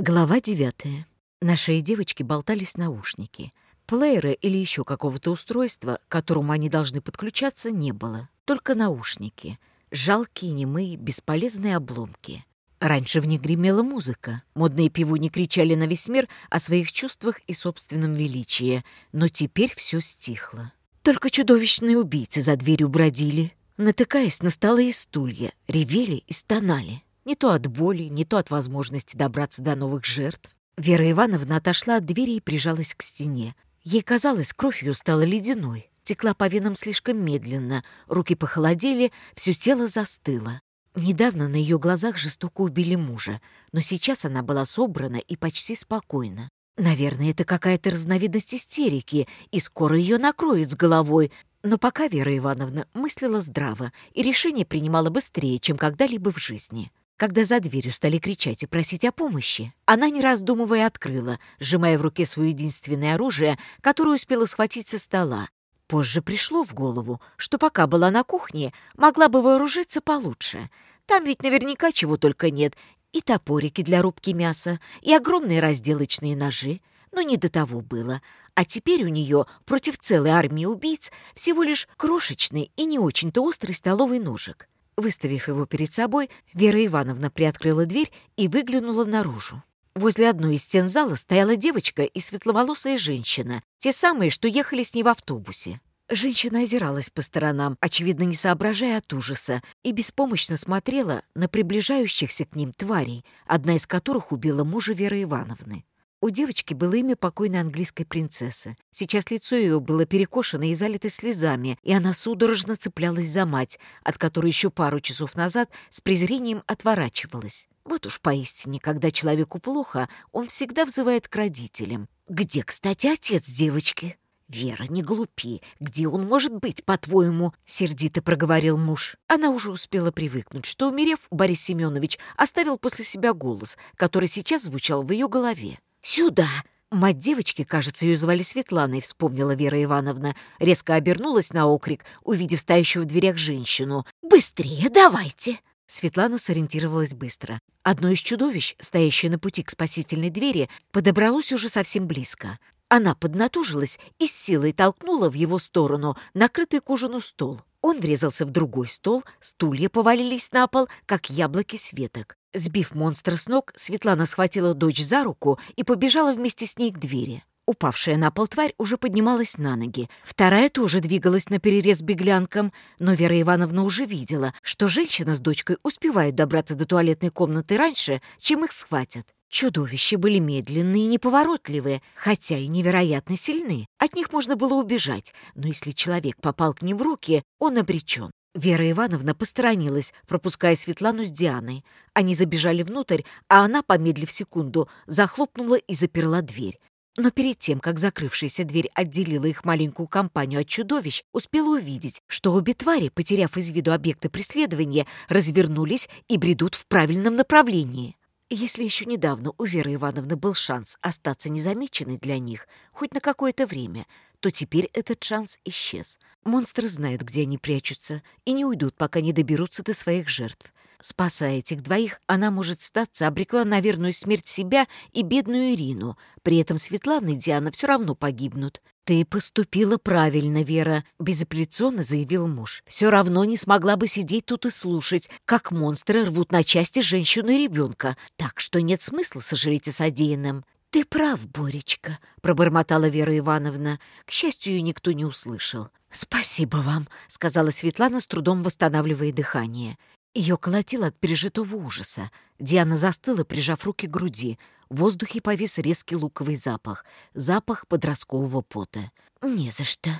Глава 9. Нашей девочке болтались наушники. Плеера или еще какого-то устройства, к которому они должны подключаться, не было. Только наушники. Жалкие, немые, бесполезные обломки. Раньше в них гремела музыка. Модные пивуни кричали на весь мир о своих чувствах и собственном величии. Но теперь все стихло. Только чудовищные убийцы за дверью бродили, натыкаясь на столы и стулья, ревели и стонали. Не то от боли, не то от возможности добраться до новых жертв. Вера Ивановна отошла от двери и прижалась к стене. Ей казалось, кровь ее стала ледяной. Текла по венам слишком медленно, руки похолодели, все тело застыло. Недавно на ее глазах жестоко убили мужа, но сейчас она была собрана и почти спокойна. Наверное, это какая-то разновидность истерики, и скоро ее накроет с головой. Но пока Вера Ивановна мыслила здраво и решение принимала быстрее, чем когда-либо в жизни. Когда за дверью стали кричать и просить о помощи, она, не раздумывая, открыла, сжимая в руке свое единственное оружие, которое успела схватить со стола. Позже пришло в голову, что пока была на кухне, могла бы вооружиться получше. Там ведь наверняка чего только нет. И топорики для рубки мяса, и огромные разделочные ножи. Но не до того было. А теперь у нее против целой армии убийц всего лишь крошечный и не очень-то острый столовый ножик. Выставив его перед собой, Вера Ивановна приоткрыла дверь и выглянула наружу. Возле одной из стен зала стояла девочка и светловолосая женщина, те самые, что ехали с ней в автобусе. Женщина озиралась по сторонам, очевидно, не соображая от ужаса, и беспомощно смотрела на приближающихся к ним тварей, одна из которых убила мужа Веры Ивановны. У девочки было имя покойной английской принцессы. Сейчас лицо ее было перекошено и залито слезами, и она судорожно цеплялась за мать, от которой еще пару часов назад с презрением отворачивалась. Вот уж поистине, когда человеку плохо, он всегда взывает к родителям. «Где, кстати, отец девочки?» «Вера, не глупи. Где он может быть, по-твоему?» — сердито проговорил муж. Она уже успела привыкнуть, что, умерев, Борис Семенович оставил после себя голос, который сейчас звучал в ее голове. «Сюда!» Мать девочки, кажется, ее звали Светланой, вспомнила Вера Ивановна. Резко обернулась на окрик, увидев стоящую в дверях женщину. «Быстрее, давайте!» Светлана сориентировалась быстро. Одно из чудовищ, стоящее на пути к спасительной двери, подобралось уже совсем близко. Она поднатужилась и с силой толкнула в его сторону накрытый кожану стол. Он врезался в другой стол, стулья повалились на пол, как яблоки с веток. Сбив монстра с ног, Светлана схватила дочь за руку и побежала вместе с ней к двери. Упавшая на пол тварь уже поднималась на ноги. Вторая тоже двигалась на перерез беглянкам, но Вера Ивановна уже видела, что женщина с дочкой успевают добраться до туалетной комнаты раньше, чем их схватят. Чудовища были медленные и неповоротливые, хотя и невероятно сильны. От них можно было убежать, но если человек попал к ним в руки, он обречен. Вера Ивановна посторонилась, пропуская Светлану с Дианой. Они забежали внутрь, а она, помедлив секунду, захлопнула и заперла дверь. Но перед тем, как закрывшаяся дверь отделила их маленькую компанию от чудовищ, успела увидеть, что обе твари, потеряв из виду объекты преследования, развернулись и бредут в правильном направлении. Если еще недавно у Веры Ивановны был шанс остаться незамеченной для них хоть на какое-то время, то теперь этот шанс исчез. Монстры знают, где они прячутся, и не уйдут, пока не доберутся до своих жертв. Спасая этих двоих, она, может статься, обрекла на верную смерть себя и бедную Ирину. При этом Светлана и Диана все равно погибнут. «Ты поступила правильно, Вера», — безапелляционно заявил муж. «Все равно не смогла бы сидеть тут и слушать, как монстры рвут на части женщину и ребенка. Так что нет смысла сожалеть о содеянном. «Ты прав, Боречка», — пробормотала Вера Ивановна. К счастью, ее никто не услышал. «Спасибо вам», — сказала Светлана, с трудом восстанавливая дыхание. Ее колотило от пережитого ужаса. Диана застыла, прижав руки к груди. В воздухе повис резкий луковый запах. Запах подросткового пота. «Не за что».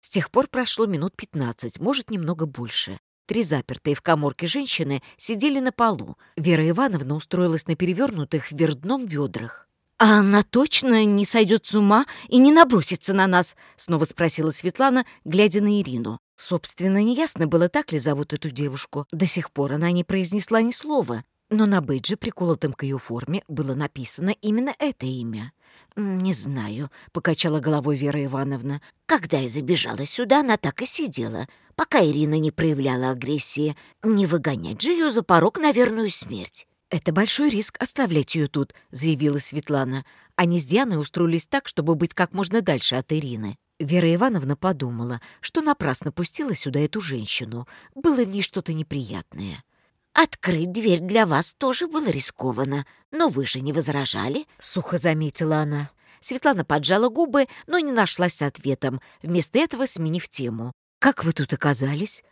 С тех пор прошло минут пятнадцать, может, немного больше. Три запертые в коморке женщины сидели на полу. Вера Ивановна устроилась на перевернутых вверх дном ведрах. «А она точно не сойдет с ума и не набросится на нас?» — снова спросила Светлана, глядя на Ирину. Собственно, неясно было, так ли зовут эту девушку. До сих пор она не произнесла ни слова, но на бейдже, приколотом к ее форме, было написано именно это имя. «Не знаю», — покачала головой Вера Ивановна. «Когда я забежала сюда, она так и сидела, пока Ирина не проявляла агрессии. Не выгонять же ее за порог на верную смерть». «Это большой риск оставлять ее тут», — заявила Светлана. Они с Дианой устроились так, чтобы быть как можно дальше от Ирины. Вера Ивановна подумала, что напрасно пустила сюда эту женщину. Было в ней что-то неприятное. «Открыть дверь для вас тоже было рискованно, но вы же не возражали», — сухо заметила она. Светлана поджала губы, но не нашлась с ответом, вместо этого сменив тему. «Как вы тут оказались?»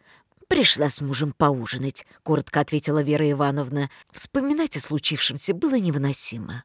«Пришла с мужем поужинать», — коротко ответила Вера Ивановна. Вспоминать о случившемся было невыносимо.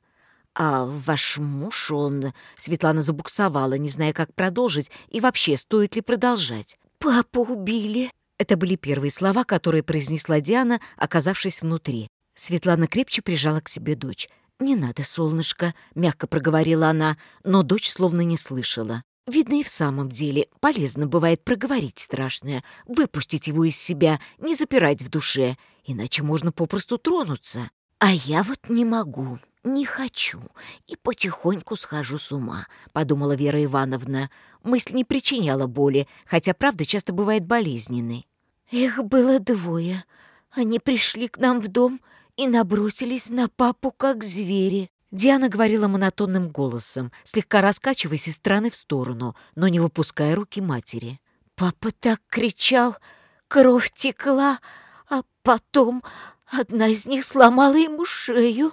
«А ваш муж, он...» Светлана забуксовала, не зная, как продолжить, и вообще, стоит ли продолжать. «Папу убили!» Это были первые слова, которые произнесла Диана, оказавшись внутри. Светлана крепче прижала к себе дочь. «Не надо, солнышко», — мягко проговорила она, но дочь словно не слышала. «Видно, и в самом деле полезно бывает проговорить страшное, выпустить его из себя, не запирать в душе, иначе можно попросту тронуться. А я вот не могу», «Не хочу и потихоньку схожу с ума», — подумала Вера Ивановна. Мысль не причиняла боли, хотя правда часто бывает болезненной. «Их было двое. Они пришли к нам в дом и набросились на папу, как звери». Диана говорила монотонным голосом, слегка раскачиваясь из стороны в сторону, но не выпуская руки матери. «Папа так кричал, кровь текла, а потом одна из них сломала ему шею».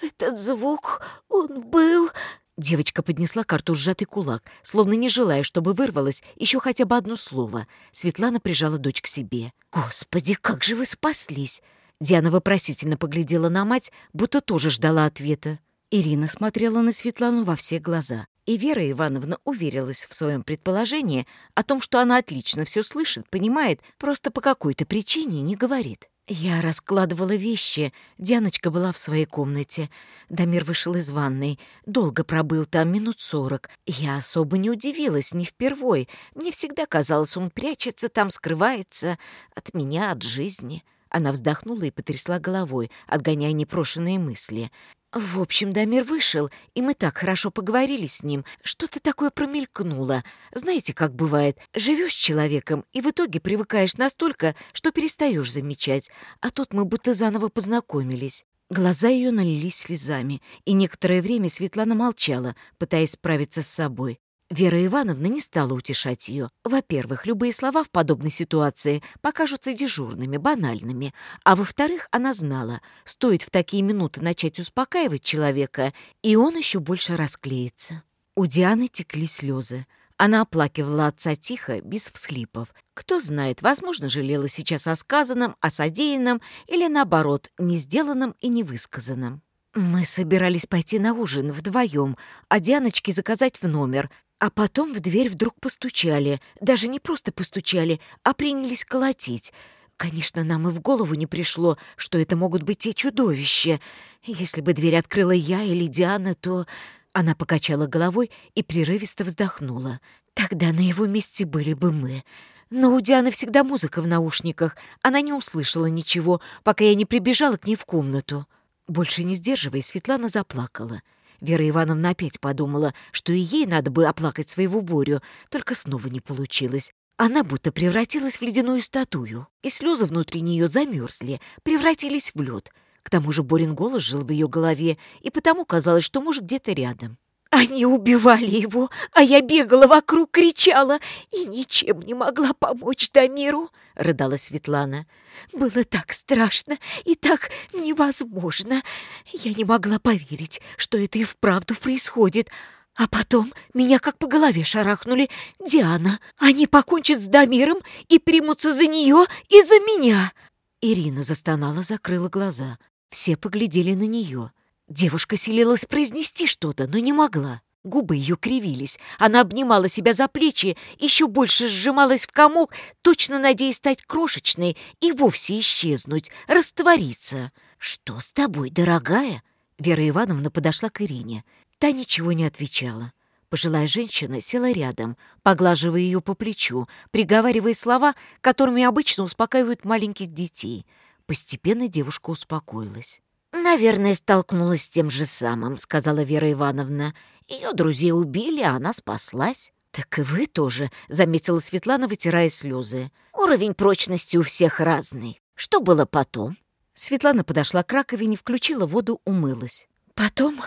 Этот звук, он был...» Девочка поднесла карту сжатый кулак, словно не желая, чтобы вырвалось еще хотя бы одно слово. Светлана прижала дочь к себе. «Господи, как же вы спаслись!» Диана вопросительно поглядела на мать, будто тоже ждала ответа. Ирина смотрела на Светлану во все глаза. И Вера Ивановна уверилась в своем предположении о том, что она отлично все слышит, понимает, просто по какой-то причине не говорит. Я раскладывала вещи. Дианочка была в своей комнате. Дамир вышел из ванной. Долго пробыл там, минут сорок. Я особо не удивилась, не впервой. Мне всегда казалось, он прячется там, скрывается. От меня, от жизни. Она вздохнула и потрясла головой, отгоняя непрошенные мысли. В общем, Дамир вышел, и мы так хорошо поговорили с ним. Что-то такое промелькнуло. Знаете, как бывает, живешь с человеком, и в итоге привыкаешь настолько, что перестаешь замечать. А тут мы будто заново познакомились. Глаза ее налились слезами, и некоторое время Светлана молчала, пытаясь справиться с собой. Вера Ивановна не стала утешать ее. Во-первых, любые слова в подобной ситуации покажутся дежурными, банальными. А во-вторых, она знала, стоит в такие минуты начать успокаивать человека, и он еще больше расклеится. У Дианы текли слезы. Она оплакивала отца тихо, без всхлипов. Кто знает, возможно, жалела сейчас о сказанном, о содеянном или, наоборот, не сделанном и не высказанном. «Мы собирались пойти на ужин вдвоем, а Дианочке заказать в номер», а потом в дверь вдруг постучали. Даже не просто постучали, а принялись колотить. Конечно, нам и в голову не пришло, что это могут быть те чудовища. Если бы дверь открыла я или Диана, то... Она покачала головой и прерывисто вздохнула. Тогда на его месте были бы мы. Но у Дианы всегда музыка в наушниках. Она не услышала ничего, пока я не прибежала к ней в комнату. Больше не сдерживая, Светлана заплакала. Вера Ивановна опять подумала, что и ей надо бы оплакать своего Борю, только снова не получилось. Она будто превратилась в ледяную статую, и слезы внутри нее замерзли, превратились в лед. К тому же Борин голос жил в ее голове, и потому казалось, что муж где-то рядом. Они убивали его, а я бегала вокруг, кричала и ничем не могла помочь Дамиру, — рыдала Светлана. Было так страшно и так невозможно. Я не могла поверить, что это и вправду происходит. А потом меня как по голове шарахнули. «Диана, они покончат с Дамиром и примутся за нее и за меня!» Ирина застонала, закрыла глаза. Все поглядели на нее. Девушка силилась произнести что-то, но не могла. Губы ее кривились, она обнимала себя за плечи, еще больше сжималась в комок, точно надеясь стать крошечной и вовсе исчезнуть, раствориться. «Что с тобой, дорогая?» Вера Ивановна подошла к Ирине. Та ничего не отвечала. Пожилая женщина села рядом, поглаживая ее по плечу, приговаривая слова, которыми обычно успокаивают маленьких детей. Постепенно девушка успокоилась. «Наверное, столкнулась с тем же самым», — сказала Вера Ивановна. «Ее друзей убили, а она спаслась». «Так и вы тоже», — заметила Светлана, вытирая слезы. «Уровень прочности у всех разный. Что было потом?» Светлана подошла к раковине, включила воду, умылась. Потом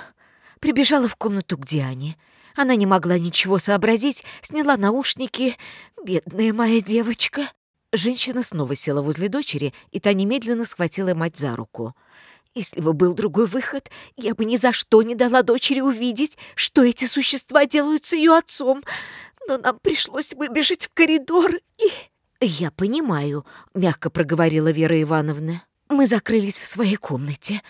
прибежала в комнату к Диане. Она не могла ничего сообразить, сняла наушники. «Бедная моя девочка!» Женщина снова села возле дочери, и та немедленно схватила мать за руку. Если бы был другой выход, я бы ни за что не дала дочери увидеть, что эти существа делают с ее отцом. Но нам пришлось выбежать в коридор и... «Я понимаю», — мягко проговорила Вера Ивановна. «Мы закрылись в своей комнате.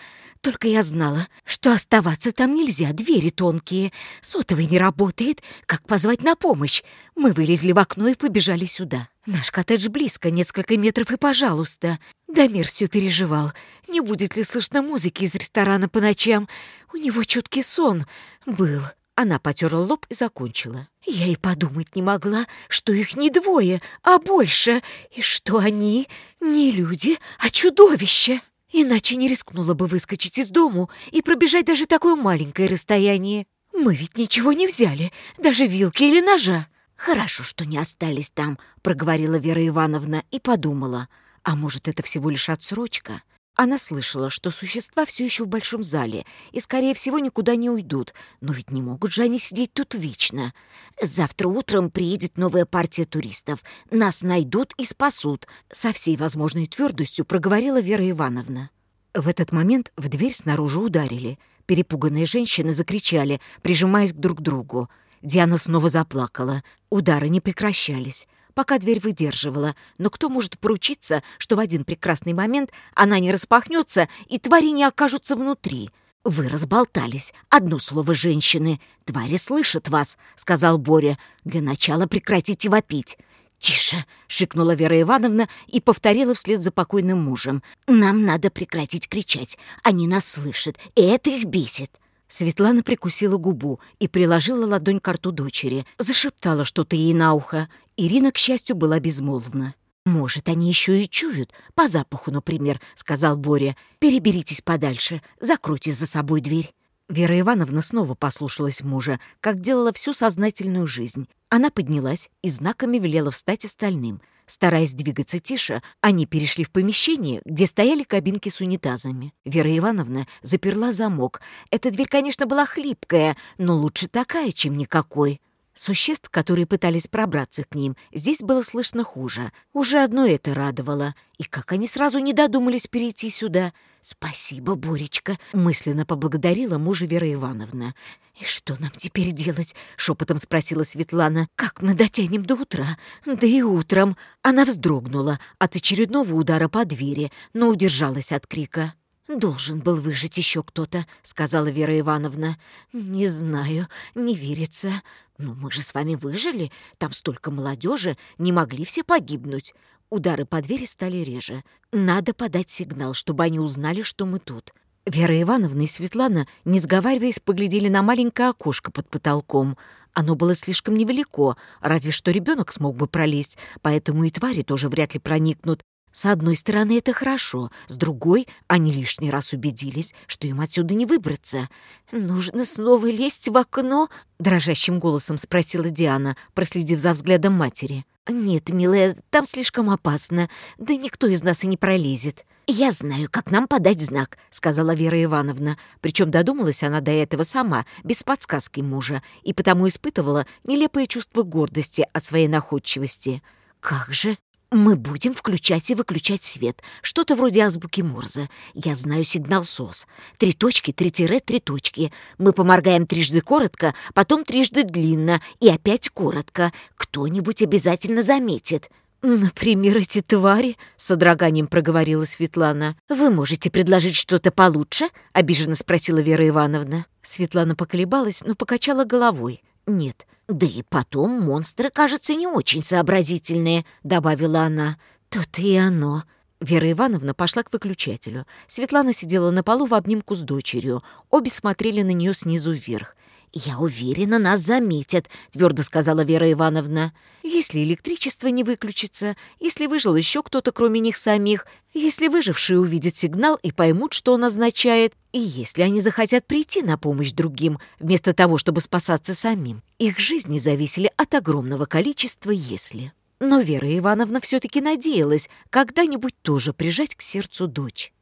Только я знала, что оставаться там нельзя, двери тонкие, сотовый не работает, как позвать на помощь. Мы вылезли в окно и побежали сюда. Наш коттедж близко, несколько метров и пожалуйста. Дамир все переживал, не будет ли слышно музыки из ресторана по ночам. У него чуткий сон был. Она потерла лоб и закончила. Я и подумать не могла, что их не двое, а больше, и что они не люди, а чудовища. Иначе не рискнула бы выскочить из дому и пробежать даже такое маленькое расстояние. Мы ведь ничего не взяли, даже вилки или ножа. «Хорошо, что не остались там», — проговорила Вера Ивановна и подумала. «А может, это всего лишь отсрочка?» Она слышала, что существа все еще в большом зале и, скорее всего, никуда не уйдут. Но ведь не могут же они сидеть тут вечно. Завтра утром приедет новая партия туристов. Нас найдут и спасут, со всей возможной твердостью проговорила Вера Ивановна. В этот момент в дверь снаружи ударили. Перепуганные женщины закричали, прижимаясь друг к другу. Диана снова заплакала. Удары не прекращались пока дверь выдерживала, но кто может поручиться, что в один прекрасный момент она не распахнется и твари не окажутся внутри? Вы разболтались. Одно слово женщины. Твари слышат вас, сказал Боря. Для начала прекратите вопить. «Тише!» — шикнула Вера Ивановна и повторила вслед за покойным мужем. «Нам надо прекратить кричать. Они нас слышат, и это их бесит. Светлана прикусила губу и приложила ладонь к рту дочери, зашептала что-то ей на ухо. Ирина, к счастью, была безмолвна. «Может, они еще и чуют, по запаху, например», — сказал Боря. «Переберитесь подальше, закройте за собой дверь». Вера Ивановна снова послушалась мужа, как делала всю сознательную жизнь. Она поднялась и знаками велела встать остальным — Стараясь двигаться тише, они перешли в помещение, где стояли кабинки с унитазами. Вера Ивановна заперла замок. Эта дверь, конечно, была хлипкая, но лучше такая, чем никакой. Существ, которые пытались пробраться к ним, здесь было слышно хуже. Уже одно это радовало. И как они сразу не додумались перейти сюда. «Спасибо, Боречка», — мысленно поблагодарила мужа Вера Ивановна. «И что нам теперь делать?» — шепотом спросила Светлана. «Как мы дотянем до утра?» «Да и утром». Она вздрогнула от очередного удара по двери, но удержалась от крика. «Должен был выжить еще кто-то», — сказала Вера Ивановна. «Не знаю, не верится. Но мы же с вами выжили. Там столько молодежи, не могли все погибнуть. Удары по двери стали реже. Надо подать сигнал, чтобы они узнали, что мы тут». Вера Ивановна и Светлана, не сговариваясь, поглядели на маленькое окошко под потолком. Оно было слишком невелико, разве что ребенок смог бы пролезть, поэтому и твари тоже вряд ли проникнут, с одной стороны, это хорошо, с другой, они лишний раз убедились, что им отсюда не выбраться. «Нужно снова лезть в окно?» — дрожащим голосом спросила Диана, проследив за взглядом матери. «Нет, милая, там слишком опасно. Да никто из нас и не пролезет». «Я знаю, как нам подать знак», — сказала Вера Ивановна. Причем додумалась она до этого сама, без подсказки мужа, и потому испытывала нелепое чувство гордости от своей находчивости. «Как же?» Мы будем включать и выключать свет. Что-то вроде азбуки Морзе. Я знаю сигнал СОС. Три точки, три тире, три точки. Мы поморгаем трижды коротко, потом трижды длинно и опять коротко. Кто-нибудь обязательно заметит. «Например, эти твари?» — с содроганием проговорила Светлана. «Вы можете предложить что-то получше?» — обиженно спросила Вера Ивановна. Светлана поколебалась, но покачала головой. «Нет, «Да и потом монстры, кажется, не очень сообразительные», — добавила она. «То-то и оно», Вера Ивановна пошла к выключателю. Светлана сидела на полу в обнимку с дочерью. Обе смотрели на нее снизу вверх. «Я уверена, нас заметят», — твердо сказала Вера Ивановна. «Если электричество не выключится, если выжил еще кто-то, кроме них самих, если выжившие увидят сигнал и поймут, что он означает, и если они захотят прийти на помощь другим, вместо того, чтобы спасаться самим, их жизни зависели от огромного количества «если». Но Вера Ивановна все-таки надеялась когда-нибудь тоже прижать к сердцу дочь.